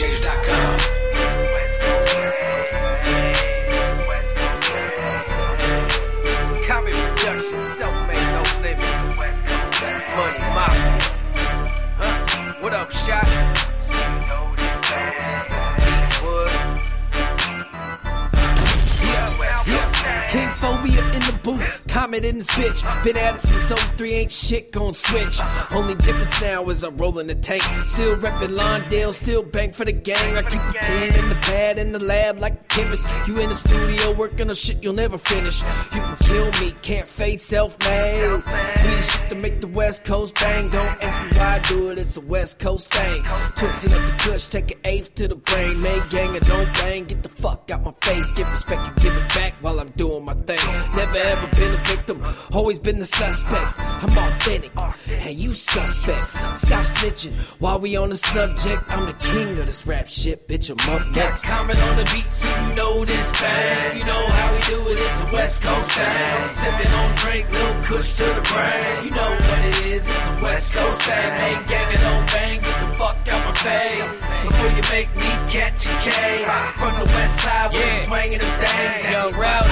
DJs.com. Common production, self-made, no limits. West Coast, West Money Mafia. Huh? What up. King phobia in the booth, comment in this bitch. Been at it since 03, ain't shit gon' switch. Only difference now is I'm rolling the tank. Still reppin' Lawndale, still bang for the gang. I keep a pen in the pad in the lab like a chemist. You in the studio working on shit you'll never finish. You can kill me, can't fade self made. We the shit to make the West Coast bang. Don't ask me why I do it, it's a West Coast thing. Twisting up the kush, take an eighth to the brain. Make gang or don't bang, get the fuck out my face. Give respect, you give it back while I'm doing my thing. Never ever been a victim, always been the suspect. I'm authentic, and you suspect. Stop snitching while we on the subject. I'm the king of this rap shit, bitch. I'm up next. Comment on the beat so you know this bang. You know how we do it, it's a West Coast thing. Sipping on drink, little kush to the brain. You know what it is, it's a West Coast thing. Ain't gang and don't bang, get the fuck out my face. Before you make me catch a case. From the west side, we're swinging the things. Young route, I do it,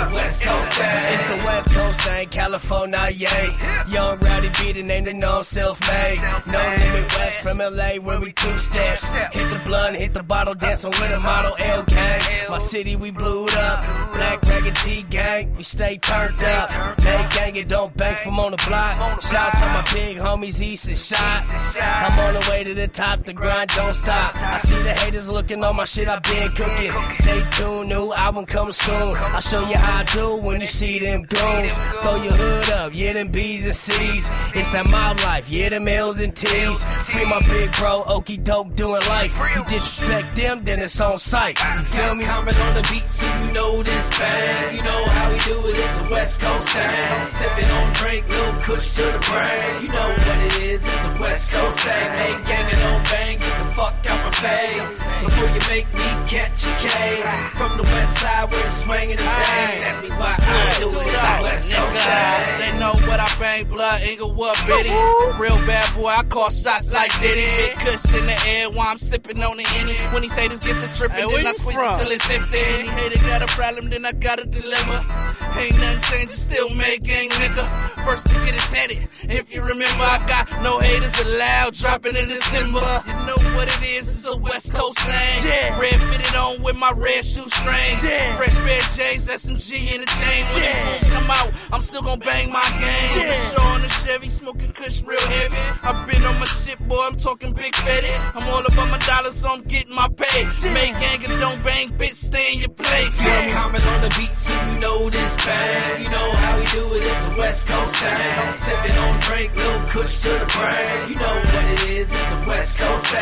it's a West Coast thing. It's a West Coast thing, California, yay. Yung Rowdy beat the name they know self made. No limit west from LA where we two step. Hit the blunt, hit the bottle, dancing with a model L gang. My city, we blew it up. Black ragged T gang, we stay turned up. Make gang, it don't bank from on the block. Shouts on my big homies, East and shot. I'm on the way to the top, the grind don't stop. I see the haters looking on my shit, i been cooking. Stay tuned, new album coming soon. I'll show you how I do when you see them goons. Throw your hood up, yeah, them B's and C's. It's that mob life, yeah, them L's and T's. Free my big bro, okey doke, doing life. You disrespect them, then it's on sight. You feel me? Comment on the beat so you know this bang. You know how we do it, it's a West Coast thing. Sipping on drink, little kush to the brain. You know what it is, it's a West Coast thing. Make me catch a case. Ah. From the west side where the swinging the things. Ask me why I do it, it's West Coast. They know what I bang, blood, Inglewood, Biddy. Real bad boy, I call shots like Diddy. Big kush in the air while I'm sipping on the Henny. When he say this, get the trippin', then I squeeze it till it's empty. Any hater got a problem, then I gotta deliver. Ain't nothing changing, still make gang nigga. First to get it tatted. If you remember, I got no haters allowed, dropping in December. You know what it is, it's a West Coast thing. Red fitted on with my red shoe shoestrings. Fresh pair of J's, SMG in the chain. When the fools come out, I'm still gonna bang my game. Yeah. Shaw on the Chevy, smoking kush real heavy. I've been on my shit, boy, I'm talking big fetty. I'm all about my dollars, so I'm getting my pay. Make gang and don't bang, bitch, stay in your place. Comment on the beat so you know this bang. You know how we do it, it's a West Coast thing. Sipping on drink, little kush to the brain. You know what it is, it's a West Coast thing.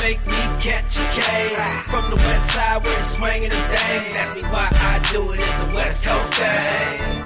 Make me catch a case. From the west side where the swinging the things. Ask me why I do it, it's a West Coast thing.